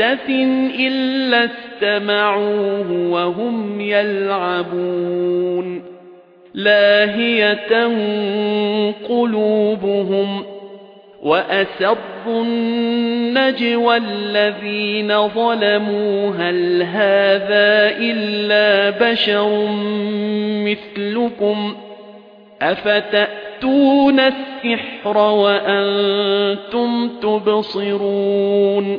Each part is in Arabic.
محدث إلا استمعوه وهم يلعبون لاهية قلوبهم وأسروا النجوى الذين ظلموا هل هذا إلا بشر مثلكم أفتأتون السحر وأنتم تبصرون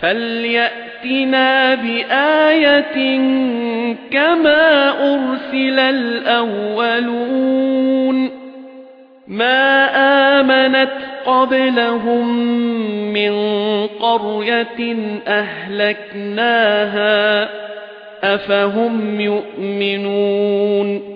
فليأتنا بآية كما أرسل الأولون ما آمنت قبلهم من قرية أهلكناها أفهم يؤمنون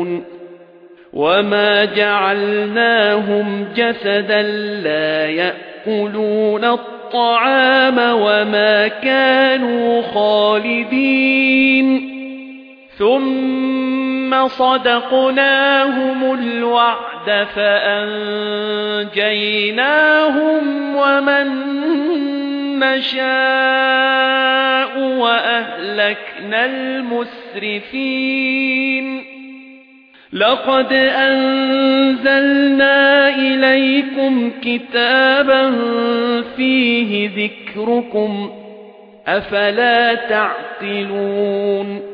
وما جعلناهم جسدا لا يأكلون الطعام وما كانوا خالدين ثم صدقناهم الوعد فأنجيناهم ومن نشاء وأهلكنا المسرفين لقد أنزلنا إليكم كتابا فيه ذكركم أفلا تعقلون